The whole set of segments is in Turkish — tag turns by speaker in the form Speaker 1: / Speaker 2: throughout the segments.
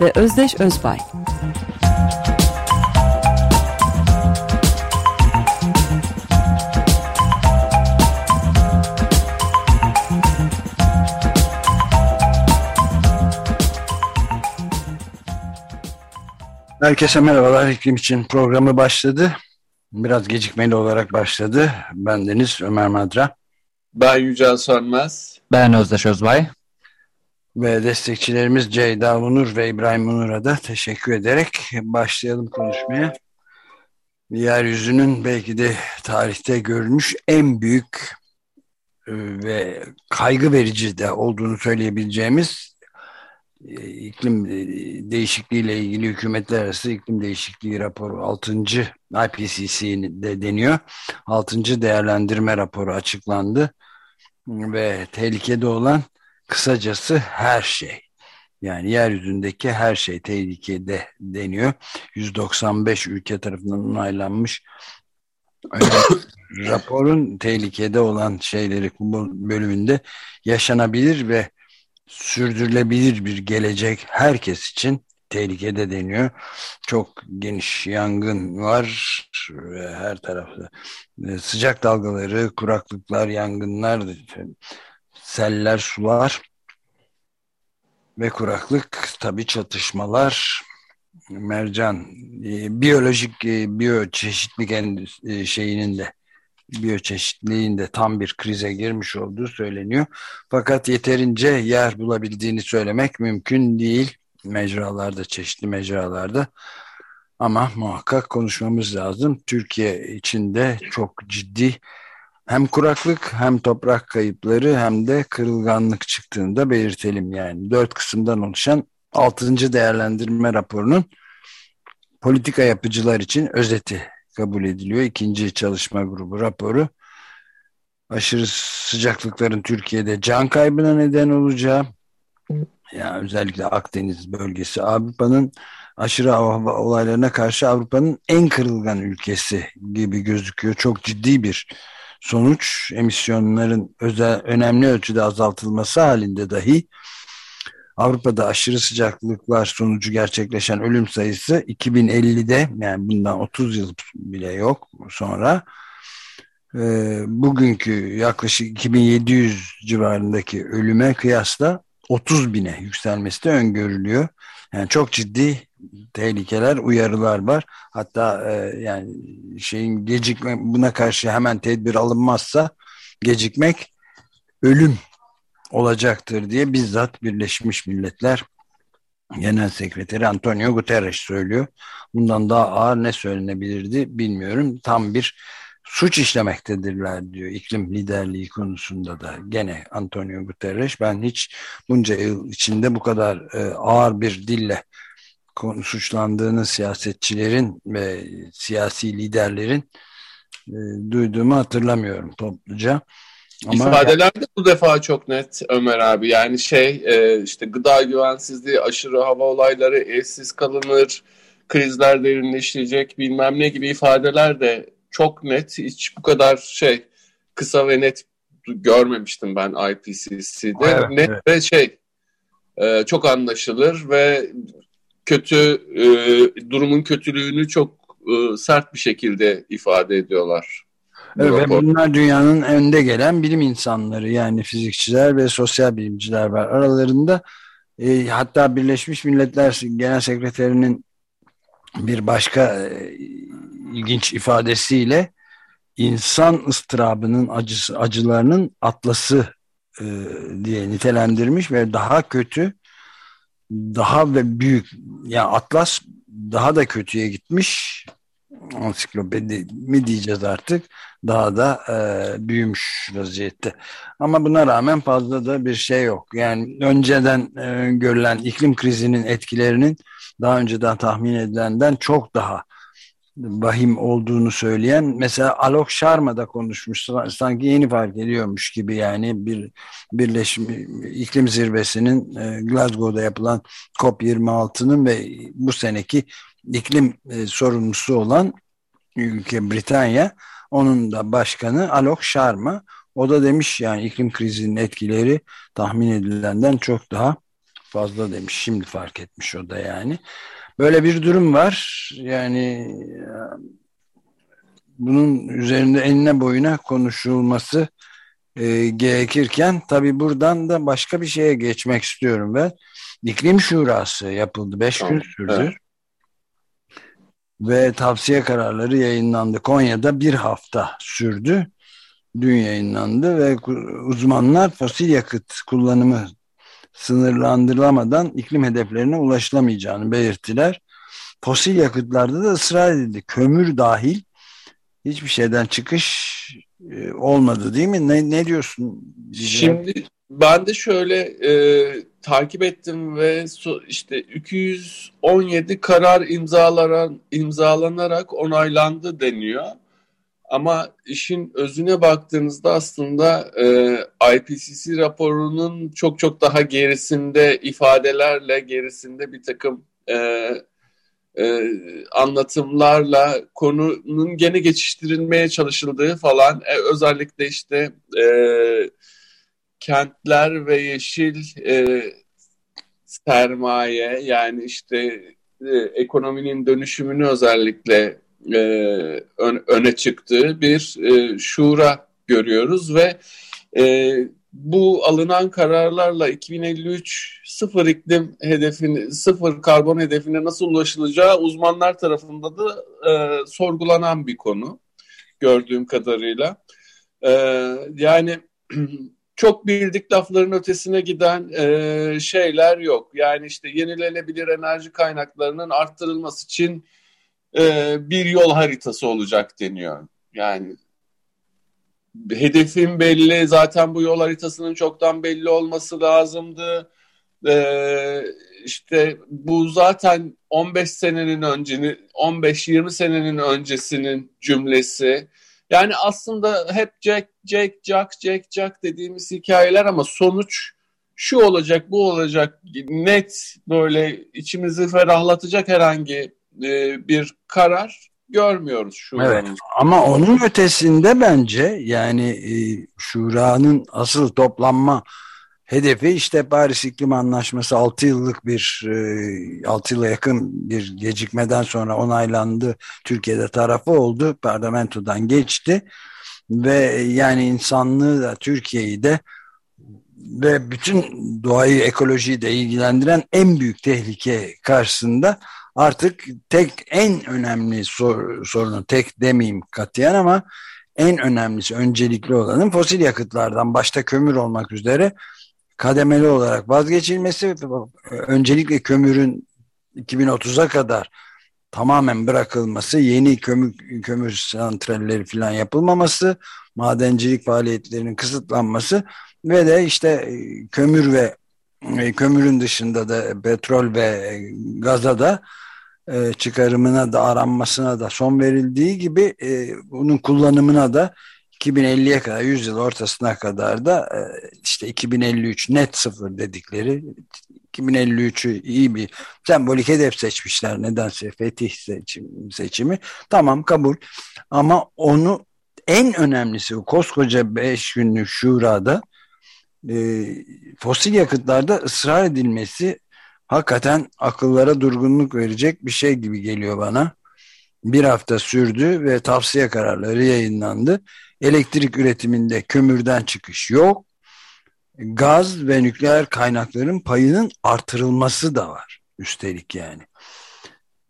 Speaker 1: ve Özdeş Özbay.
Speaker 2: Herkese merhabalar. İklim için programı başladı. Biraz gecikmeli olarak başladı. Ben Deniz Ömer Madra.
Speaker 3: Ben Yücel Sönmez.
Speaker 4: Ben Özdeş Özbay.
Speaker 2: Ve destekçilerimiz Ceyda Munur ve İbrahim Munur'a da teşekkür ederek başlayalım konuşmaya. Yeryüzünün belki de tarihte görülmüş en büyük e, ve kaygı verici de olduğunu söyleyebileceğimiz e, iklim değişikliği ile ilgili hükümetler arası iklim değişikliği raporu 6. IPCC'de deniyor. 6. değerlendirme raporu açıklandı ve tehlikede olan kısacası her şey. Yani yeryüzündeki her şey tehlikede deniyor. 195 ülke tarafından onaylanmış raporun tehlikede olan şeyleri bu bölümünde yaşanabilir ve sürdürülebilir bir gelecek herkes için tehlikede deniyor. Çok geniş yangın var her tarafta e, sıcak dalgaları, kuraklıklar, yangınlar, seller, sular ve kuraklık, tabi çatışmalar, mercan, e, biyolojik e, biyoçeşitlik şeyinin de biyoçeşitliğin de tam bir krize girmiş olduğu söyleniyor. Fakat yeterince yer bulabildiğini söylemek mümkün değil mecralarda, çeşitli mecralarda. Ama muhakkak konuşmamız lazım. Türkiye içinde çok ciddi hem kuraklık hem toprak kayıpları hem de kırılganlık çıktığını da belirtelim yani. Dört kısımdan oluşan altıncı değerlendirme raporunun politika yapıcılar için özeti kabul ediliyor. İkinci çalışma grubu raporu aşırı sıcaklıkların Türkiye'de can kaybına neden olacağı yani özellikle Akdeniz bölgesi Avrupa'nın aşırı hava olaylarına karşı Avrupa'nın en kırılgan ülkesi gibi gözüküyor. Çok ciddi bir sonuç emisyonların özel, önemli ölçüde azaltılması halinde dahi Avrupa'da aşırı sıcaklıklar sonucu gerçekleşen ölüm sayısı 2050'de yani bundan 30 yıl bile yok sonra e, bugünkü yaklaşık 2700 civarındaki ölüme kıyasla 30 bine yükselmesi de öngörülüyor. Yani çok ciddi tehlikeler, uyarılar var. Hatta e, yani şeyin gecikme buna karşı hemen tedbir alınmazsa gecikmek ölüm olacaktır diye bizzat Birleşmiş Milletler Genel Sekreteri Antonio Guterres söylüyor. Bundan daha ağır ne söylenebilirdi bilmiyorum. Tam bir suç işlemektedirler diyor iklim liderliği konusunda da gene Antonio Guterres. Ben hiç bunca yıl içinde bu kadar e, ağır bir dille suçlandığını siyasetçilerin ve siyasi liderlerin e, duyduğumu hatırlamıyorum topluca.
Speaker 3: Ama İfadeler de bu defa çok net Ömer abi. Yani şey e, işte gıda güvensizliği, aşırı hava olayları, evsiz kalınır, krizler derinleşecek bilmem ne gibi ifadeler de çok net. Hiç bu kadar şey kısa ve net görmemiştim ben IPCC'de. Evet, net evet. ve şey e, çok anlaşılır ve kötü e, durumun kötülüğünü çok e, sert bir şekilde ifade ediyorlar.
Speaker 2: Evet, ve bunlar dünyanın önde gelen bilim insanları yani fizikçiler ve sosyal bilimciler var aralarında. E, hatta Birleşmiş Milletler Genel Sekreterinin bir başka e, ilginç ifadesiyle insan ıstırabının acısı, acılarının atlası e, diye nitelendirmiş ve daha kötü daha ve büyük yani atlas daha da kötüye gitmiş ansiklopedi mi diyeceğiz artık daha da e, büyümüş vaziyette. Ama buna rağmen fazla da bir şey yok. Yani önceden e, görülen iklim krizinin etkilerinin daha önceden tahmin edilenden çok daha vahim olduğunu söyleyen mesela Alok Sharma da konuşmuş sanki yeni fark ediyormuş gibi yani bir birleşim iklim zirvesinin e, Glasgow'da yapılan COP26'nın ve bu seneki iklim e, sorumlusu olan ülke Britanya onun da başkanı Alok Sharma o da demiş yani iklim krizinin etkileri tahmin edilenden çok daha fazla demiş. Şimdi fark etmiş o da yani. Böyle bir durum var. Yani bunun üzerinde enine boyuna konuşulması e, gerekirken tabi buradan da başka bir şeye geçmek istiyorum ben. İklim Şurası yapıldı. Beş tamam. gün sürdü. Evet. Ve tavsiye kararları yayınlandı. Konya'da bir hafta sürdü. Dün yayınlandı ve uzmanlar fosil yakıt kullanımı sınırlandırılamadan iklim hedeflerine ulaşılamayacağını belirttiler. Fosil yakıtlarda da ısrar edildi. Kömür dahil hiçbir şeyden çıkış e, olmadı değil mi? Ne, ne diyorsun?
Speaker 3: Şimdi ben de şöyle e, takip ettim ve so, işte 217 karar imzalanarak onaylandı deniyor. Ama işin özüne baktığınızda aslında e, IPCC raporunun çok çok daha gerisinde ifadelerle gerisinde bir takım e, e, anlatımlarla konunun gene geçiştirilmeye çalışıldığı falan e, özellikle işte e, kentler ve yeşil e, sermaye yani işte e, ekonominin dönüşümünü özellikle e, ön, öne çıktığı bir e, şura görüyoruz ve e, bu alınan kararlarla 2053 sıfır iklim hedefini, sıfır karbon hedefine nasıl ulaşılacağı uzmanlar tarafında da e, sorgulanan bir konu gördüğüm kadarıyla. E, yani çok bildik lafların ötesine giden e, şeyler yok. Yani işte yenilenebilir enerji kaynaklarının arttırılması için e, bir yol haritası olacak deniyor. Yani hedefim belli. Zaten bu yol haritasının çoktan belli olması lazımdı. Ee, işte bu zaten 15 senenin önceni 15-20 senenin öncesinin cümlesi. Yani aslında hep Jack, Jack, Jack, Jack, Jack dediğimiz hikayeler ama sonuç şu olacak, bu olacak net böyle içimizi ferahlatacak herhangi e, bir karar görmüyoruz şu
Speaker 2: Evet ama onun ötesinde bence yani e, Şura'nın asıl toplanma hedefi işte Paris İklim Anlaşması 6 yıllık bir e, 6 yıla yakın bir gecikmeden sonra onaylandı. Türkiye'de tarafı oldu. Parlamentodan geçti ve yani insanlığı da Türkiye'yi de ve bütün doğayı, ekolojiyi de ilgilendiren en büyük tehlike karşısında artık tek en önemli sor, sorunu tek demeyeyim katiyen ama en önemlisi öncelikli olanın fosil yakıtlardan başta kömür olmak üzere kademeli olarak vazgeçilmesi öncelikle kömürün 2030'a kadar tamamen bırakılması, yeni kömür, kömür santralleri falan yapılmaması, madencilik faaliyetlerinin kısıtlanması ve de işte e, kömür ve kömürün dışında da petrol ve gaza da e, çıkarımına da aranmasına da son verildiği gibi e, bunun kullanımına da 2050'ye kadar 100 yıl ortasına kadar da e, işte 2053 net sıfır dedikleri 2053'ü iyi bir sembolik hedef seçmişler nedense fetih seçim, seçimi. Tamam kabul. Ama onu en önemlisi koskoca 5 günlük şurada e, fosil yakıtlarda ısrar edilmesi hakikaten akıllara durgunluk verecek bir şey gibi geliyor bana. Bir hafta sürdü ve tavsiye kararları yayınlandı. Elektrik üretiminde kömürden çıkış yok. Gaz ve nükleer kaynakların payının artırılması da var. Üstelik yani.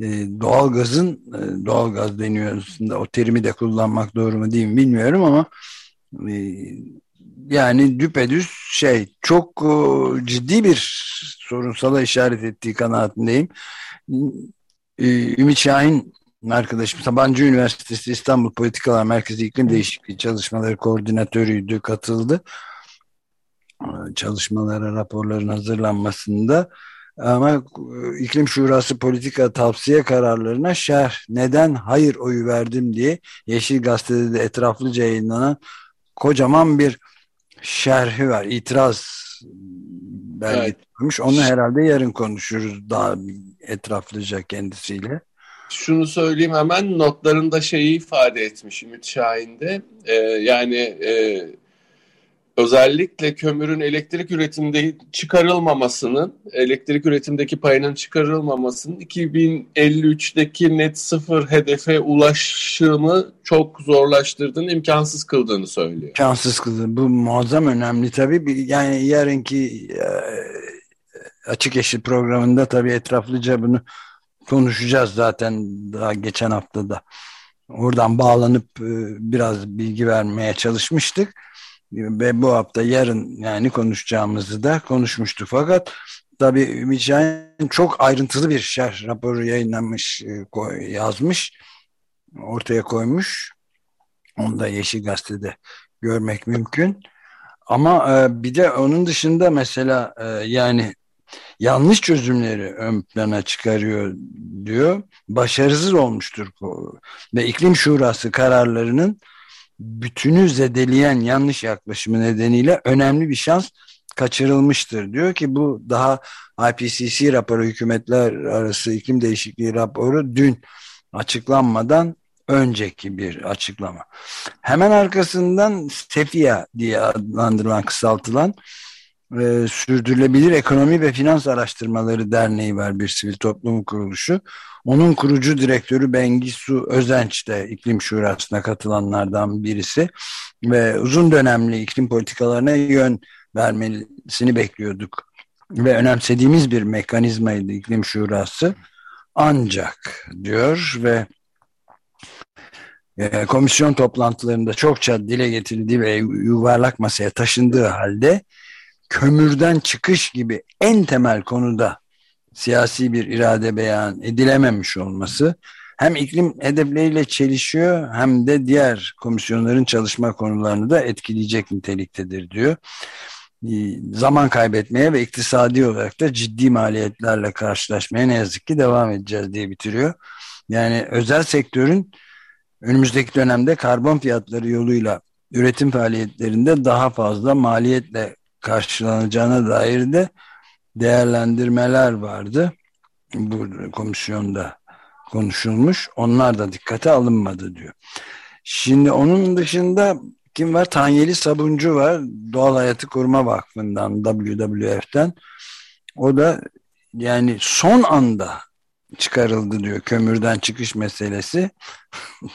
Speaker 2: Ee, doğalgazın, e, doğalgaz deniyor aslında o terimi de kullanmak doğru mu değil mi bilmiyorum ama e, yani düpedüz şey çok e, ciddi bir sorunsala işaret ettiği kanaatindeyim. E, Ümit Şahin arkadaşım Sabancı Üniversitesi İstanbul Politikalar Merkezi İklim Değişikliği Çalışmaları Koordinatörüydü, katıldı. Çalışmalara, raporların hazırlanmasında ama iklim şurası politika tavsiye kararlarına şerh neden hayır oyu verdim diye Yeşil Gazete'de de etraflıca yayınlanan kocaman bir şerhi var. İtiraz belgetilmiş. Evet. Onu herhalde yarın konuşuruz daha etraflıca kendisiyle.
Speaker 3: Şunu söyleyeyim hemen notlarında şeyi ifade etmiş Ümit Şahin'de. Ee, yani e, özellikle kömürün elektrik üretiminde çıkarılmamasının, elektrik üretimdeki payının çıkarılmamasının 2053'teki net sıfır hedefe ulaşımı çok zorlaştırdığını, imkansız kıldığını söylüyor.
Speaker 2: İmkansız kıldığını. Bu muazzam önemli tabii. Yani yarınki e, açık yeşil programında tabii etraflıca bunu konuşacağız zaten daha geçen haftada. Oradan bağlanıp e, biraz bilgi vermeye çalışmıştık ve bu hafta yarın yani konuşacağımızı da konuşmuştuk. Fakat tabii Ümit çok ayrıntılı bir şerh raporu yayınlanmış, e, yazmış, ortaya koymuş. Onu da Yeşil Gazete'de görmek mümkün. Ama e, bir de onun dışında mesela e, yani yanlış çözümleri ön plana çıkarıyor diyor. Başarısız olmuştur. Ve iklim şurası kararlarının bütünü zedeleyen yanlış yaklaşımı nedeniyle önemli bir şans kaçırılmıştır. Diyor ki bu daha IPCC raporu hükümetler arası iklim değişikliği raporu dün açıklanmadan önceki bir açıklama. Hemen arkasından SEFIA diye adlandırılan kısaltılan e, Sürdürülebilir Ekonomi ve Finans Araştırmaları Derneği var bir sivil toplum kuruluşu. Onun kurucu direktörü Bengisu Özenç de iklim şurasına katılanlardan birisi ve uzun dönemli iklim politikalarına yön vermesini bekliyorduk. Ve önemsediğimiz bir mekanizmaydı iklim şurası. Ancak diyor ve e, komisyon toplantılarında çokça dile getirildiği ve yuvarlak masaya taşındığı halde kömürden çıkış gibi en temel konuda siyasi bir irade beyan edilememiş olması hem iklim hedefleriyle çelişiyor hem de diğer komisyonların çalışma konularını da etkileyecek niteliktedir diyor. Ee, zaman kaybetmeye ve iktisadi olarak da ciddi maliyetlerle karşılaşmaya ne yazık ki devam edeceğiz diye bitiriyor. Yani özel sektörün önümüzdeki dönemde karbon fiyatları yoluyla üretim faaliyetlerinde daha fazla maliyetle karşılanacağına dair de değerlendirmeler vardı. Bu komisyonda konuşulmuş. Onlar da dikkate alınmadı diyor. Şimdi onun dışında kim var? Tanyeli Sabuncu var. Doğal Hayatı Koruma Vakfı'ndan, WWF'den. O da yani son anda çıkarıldı diyor kömürden çıkış meselesi.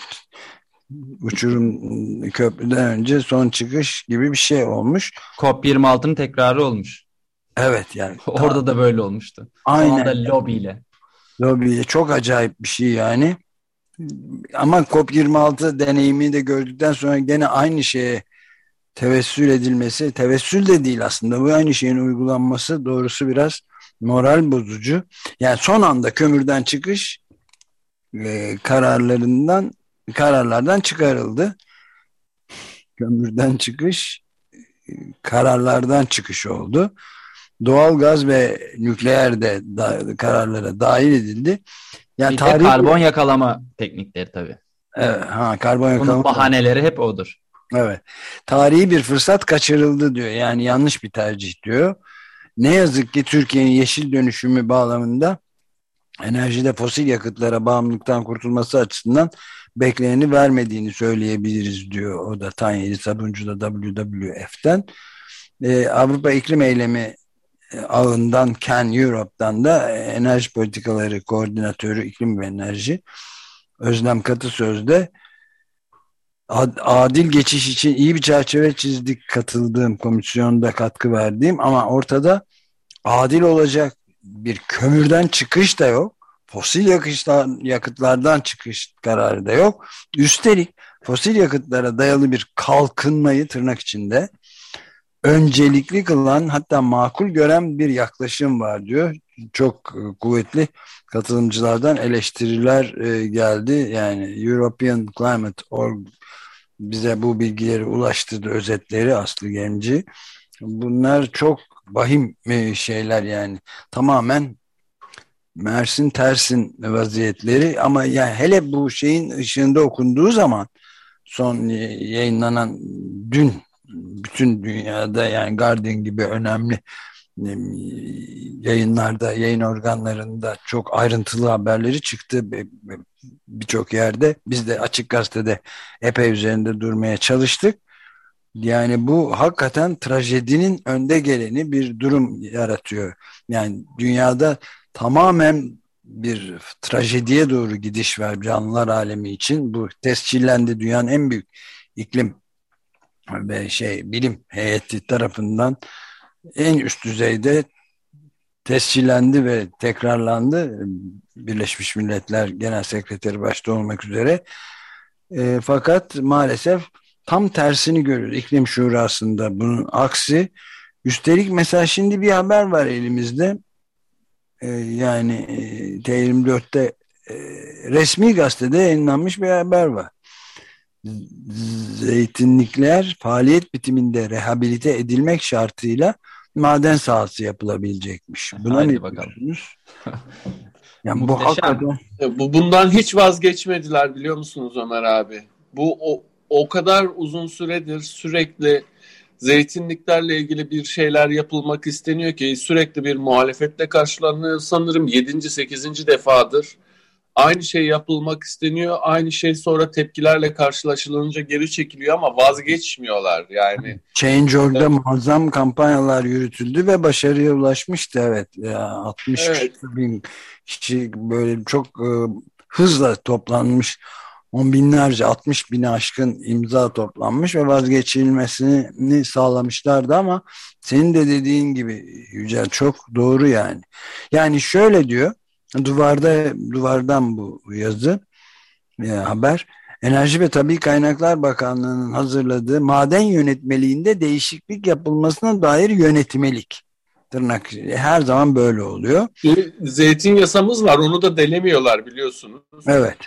Speaker 2: Uçurum köprüden önce son çıkış gibi bir şey olmuş.
Speaker 4: COP26'nın tekrarı olmuş.
Speaker 2: Evet yani.
Speaker 4: Orada da böyle olmuştu.
Speaker 2: Aynen.
Speaker 4: O lobiyle.
Speaker 2: Lobiyle çok acayip bir şey yani. Ama COP26 deneyimi de gördükten sonra gene aynı şeye tevessül edilmesi, tevessül de değil aslında bu aynı şeyin uygulanması doğrusu biraz moral bozucu. Yani son anda kömürden çıkış e, kararlarından kararlardan çıkarıldı. Kömürden çıkış kararlardan çıkış oldu doğal gaz ve nükleer de da, kararlara dahil edildi.
Speaker 4: Yani bir tarih... karbon yakalama teknikleri tabii.
Speaker 2: Evet, ha, karbon yakalama. Bunun
Speaker 4: bahaneleri hep odur.
Speaker 2: Evet. Tarihi bir fırsat kaçırıldı diyor. Yani yanlış bir tercih diyor. Ne yazık ki Türkiye'nin yeşil dönüşümü bağlamında enerjide fosil yakıtlara bağımlılıktan kurtulması açısından bekleyeni vermediğini söyleyebiliriz diyor. O da Tanyeli Sabuncu da WWF'den. Ee, Avrupa İklim Eylemi e, ağından Ken Europe'dan da enerji politikaları koordinatörü iklim ve enerji Özlem Katı Sözde adil geçiş için iyi bir çerçeve çizdik katıldığım komisyonda katkı verdiğim ama ortada adil olacak bir kömürden çıkış da yok. Fosil yakışlar, yakıtlardan çıkış kararı da yok. Üstelik fosil yakıtlara dayalı bir kalkınmayı tırnak içinde öncelikli kılan hatta makul gören bir yaklaşım var diyor. Çok e, kuvvetli katılımcılardan eleştiriler e, geldi. Yani European Climate Org bize bu bilgileri ulaştırdı, özetleri Aslı Gemci. Bunlar çok vahim e, şeyler yani tamamen Mersin tersin vaziyetleri ama yani hele bu şeyin ışığında okunduğu zaman son yayınlanan dün bütün dünyada yani Guardian gibi önemli yayınlarda, yayın organlarında çok ayrıntılı haberleri çıktı birçok yerde. Biz de Açık Gazete'de epey üzerinde durmaya çalıştık. Yani bu hakikaten trajedinin önde geleni bir durum yaratıyor. Yani dünyada tamamen bir trajediye doğru gidiş var canlılar alemi için. Bu tescillendi dünyanın en büyük iklim ve şey bilim heyeti tarafından en üst düzeyde tescillendi ve tekrarlandı. Birleşmiş Milletler Genel Sekreteri başta olmak üzere. E, fakat maalesef tam tersini görüyoruz. İklim Şurası'nda bunun aksi. Üstelik mesela şimdi bir haber var elimizde. E, yani e, T24'te e, resmi gazetede yayınlanmış bir haber var. Zeytinlikler faaliyet bitiminde rehabilite edilmek şartıyla maden sahası yapılabilecekmiş. Buna Hadi ne bakalım.
Speaker 3: yani bu hakikaten... Bu bundan hiç vazgeçmediler biliyor musunuz Ömer abi? Bu o, o kadar uzun süredir sürekli zeytinliklerle ilgili bir şeyler yapılmak isteniyor ki sürekli bir muhalefetle karşılanıyor. Sanırım 7. 8. defadır aynı şey yapılmak isteniyor. Aynı şey sonra tepkilerle karşılaşılınca geri çekiliyor ama vazgeçmiyorlar yani.
Speaker 2: Change.org'da evet. muazzam kampanyalar yürütüldü ve başarıya ulaşmıştı evet. Ya, 60 evet. bin kişi böyle çok e, hızla toplanmış on binlerce 60 bini aşkın imza toplanmış ve vazgeçilmesini sağlamışlardı ama senin de dediğin gibi Yücel çok doğru yani. Yani şöyle diyor Duvarda duvardan bu yazı e, haber. Enerji ve Tabi Kaynaklar Bakanlığı'nın hazırladığı maden yönetmeliğinde değişiklik yapılmasına dair yönetmelik. Tırnak her zaman böyle oluyor.
Speaker 3: Zeytin yasamız var onu da delemiyorlar biliyorsunuz.
Speaker 2: Evet.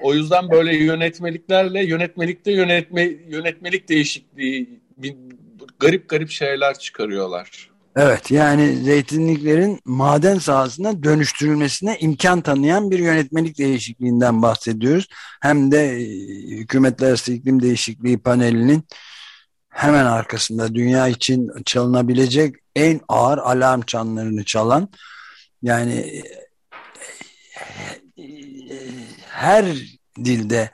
Speaker 3: O yüzden böyle yönetmeliklerle yönetmelikte yönetme yönetmelik değişikliği bir, garip garip şeyler çıkarıyorlar.
Speaker 2: Evet yani zeytinliklerin maden sahasına dönüştürülmesine imkan tanıyan bir yönetmelik değişikliğinden bahsediyoruz. Hem de e, Hükümetler Arası İklim Değişikliği panelinin hemen arkasında dünya için çalınabilecek en ağır alarm çanlarını çalan yani e, her dilde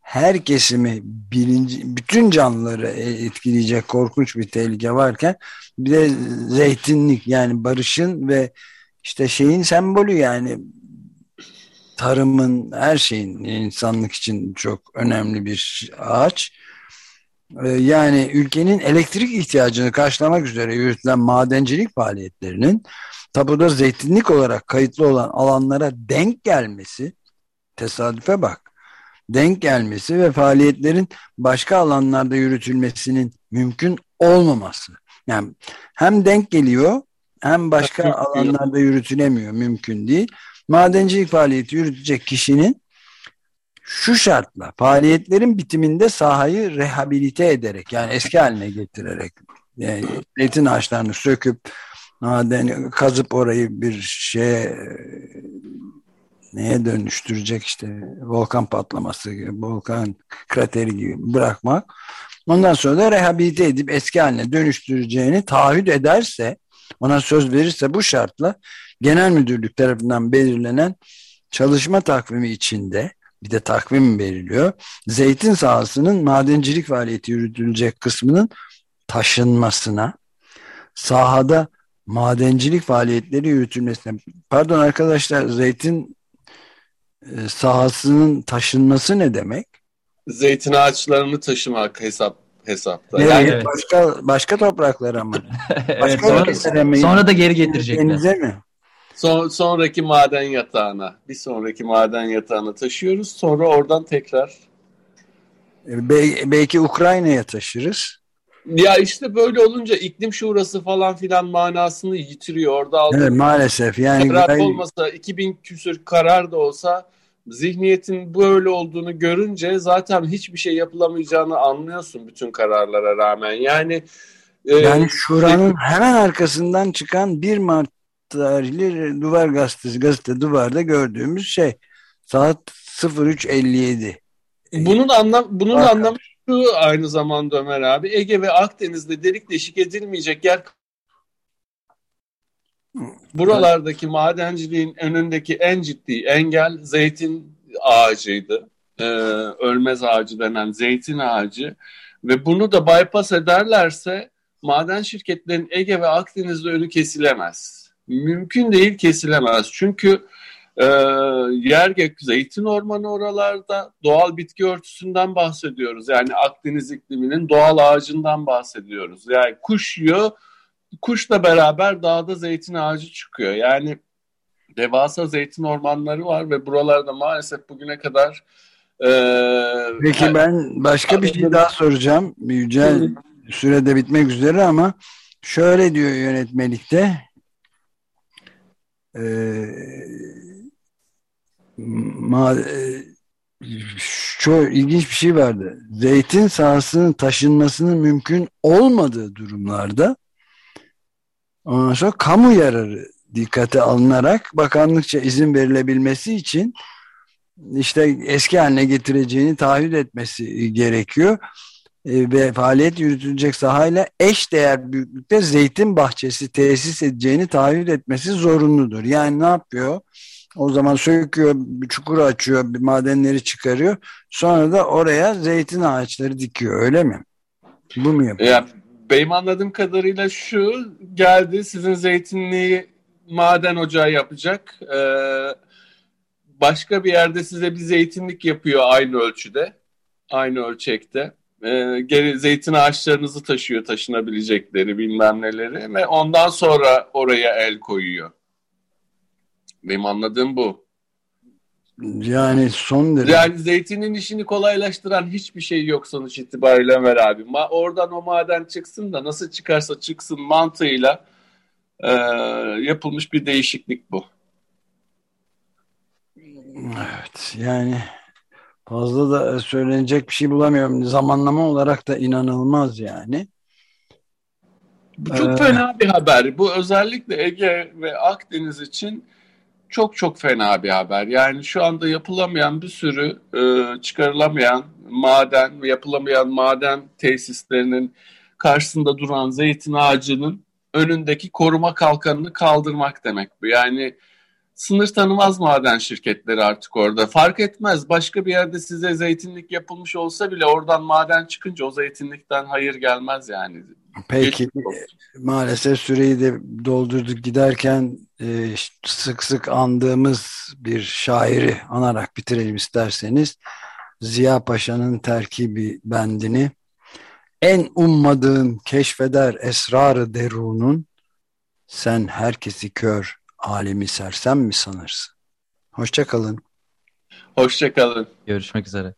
Speaker 2: her kesimi birinci, bütün canlıları etkileyecek korkunç bir tehlike varken bir de zeytinlik yani barışın ve işte şeyin sembolü yani tarımın her şeyin insanlık için çok önemli bir ağaç. Ee, yani ülkenin elektrik ihtiyacını karşılamak üzere yürütülen madencilik faaliyetlerinin tapuda zeytinlik olarak kayıtlı olan alanlara denk gelmesi tesadüfe bak denk gelmesi ve faaliyetlerin başka alanlarda yürütülmesinin mümkün olmaması. Yani hem denk geliyor hem başka alanlarda yürütülemiyor mümkün değil. Madencilik faaliyeti yürütecek kişinin şu şartla faaliyetlerin bitiminde sahayı rehabilite ederek yani eski haline getirerek yani zeytin ağaçlarını söküp maden kazıp orayı bir şeye neye dönüştürecek işte volkan patlaması gibi, volkan krateri gibi bırakmak. Ondan sonra da rehabilite edip eski haline dönüştüreceğini taahhüt ederse, ona söz verirse bu şartla genel müdürlük tarafından belirlenen çalışma takvimi içinde bir de takvim veriliyor. Zeytin sahasının madencilik faaliyeti yürütülecek kısmının taşınmasına, sahada madencilik faaliyetleri yürütülmesine, pardon arkadaşlar zeytin sahasının taşınması ne demek?
Speaker 3: Zeytin ağaçlarını taşımak hesap hesapta.
Speaker 2: Evet, yani evet. başka başka topraklara mı?
Speaker 4: Başka evet, sonra, sonra da geri getirecekler. Denize mi?
Speaker 3: Son, sonraki maden yatağına, bir sonraki maden yatağına taşıyoruz. Sonra oradan tekrar
Speaker 2: e, Be belki Ukrayna'ya taşırız.
Speaker 3: Ya işte böyle olunca iklim şurası falan filan manasını yitiriyor. Orada aldığı
Speaker 2: Evet, maalesef yani
Speaker 3: karar
Speaker 2: gay-
Speaker 3: olmasa 2000 küsür karar da olsa zihniyetin böyle olduğunu görünce zaten hiçbir şey yapılamayacağını anlıyorsun bütün kararlara rağmen. Yani e,
Speaker 2: Yani Şura'nın hemen arkasından çıkan 1 Mart tarihli Duvar Gazetesi, gazete Duvar'da gördüğümüz şey. Saat 03.57.
Speaker 3: bunun anlam bunun anlamı şu aynı zamanda Ömer abi Ege ve Akdeniz'de delik deşik edilmeyecek yer Buralardaki madenciliğin önündeki en ciddi engel zeytin ağacıydı. Ee, ölmez ağacı denen zeytin ağacı. Ve bunu da bypass ederlerse maden şirketlerinin Ege ve Akdeniz'de önü kesilemez. Mümkün değil kesilemez. Çünkü e, yer gök zeytin ormanı oralarda doğal bitki örtüsünden bahsediyoruz. Yani Akdeniz ikliminin doğal ağacından bahsediyoruz. Yani kuş yiyor kuşla beraber dağda zeytin ağacı çıkıyor. Yani devasa zeytin ormanları var ve buralarda maalesef bugüne kadar e,
Speaker 2: Peki ben başka bir şey daha soracağım. Yücel sürede bitmek üzere ama şöyle diyor yönetmelikte Ee, ma, e, çok ilginç bir şey vardı. Zeytin sahasının taşınmasının mümkün olmadığı durumlarda ondan sonra kamu yararı dikkate alınarak bakanlıkça izin verilebilmesi için işte eski haline getireceğini taahhüt etmesi gerekiyor. E, ve faaliyet yürütülecek sahayla eş değer büyüklükte zeytin bahçesi tesis edeceğini taahhüt etmesi zorunludur. Yani ne yapıyor? O zaman söküyor, bir çukur açıyor, bir madenleri çıkarıyor. Sonra da oraya zeytin ağaçları dikiyor. Öyle mi? Bu mu yapıyor?
Speaker 3: Ya, benim anladığım kadarıyla şu geldi sizin zeytinliği maden ocağı yapacak. Ee, başka bir yerde size bir zeytinlik yapıyor aynı ölçüde. Aynı ölçekte. Ee, geri zeytin ağaçlarınızı taşıyor taşınabilecekleri bilmem neleri ve ondan sonra oraya el koyuyor. Benim anladığım bu.
Speaker 2: Yani son derece.
Speaker 3: Yani zeytinin işini kolaylaştıran hiçbir şey yok sonuç itibariyle Ömer abi. Ma oradan o maden çıksın da nasıl çıkarsa çıksın mantığıyla e, yapılmış bir değişiklik bu.
Speaker 2: Evet yani fazla da söylenecek bir şey bulamıyorum. Zamanlama olarak da inanılmaz yani.
Speaker 3: Bu çok
Speaker 2: Ee,
Speaker 3: fena bir haber. Bu özellikle Ege ve Akdeniz için çok çok fena bir haber. Yani şu anda yapılamayan bir sürü e, çıkarılamayan maden yapılamayan maden tesislerinin karşısında duran zeytin ağacının önündeki koruma kalkanını kaldırmak demek bu. Yani sınır tanımaz maden şirketleri artık orada. Fark etmez. Başka bir yerde size zeytinlik yapılmış olsa bile oradan maden çıkınca o zeytinlikten hayır gelmez yani.
Speaker 2: Peki maalesef süreyi de doldurduk giderken e, sık sık andığımız bir şairi anarak bitirelim isterseniz. Ziya Paşa'nın terkibi bendini en ummadığın keşfeder esrarı derunun sen herkesi kör alemi sersem mi sanırsın? Hoşça kalın.
Speaker 3: Hoşçakalın.
Speaker 4: Görüşmek üzere.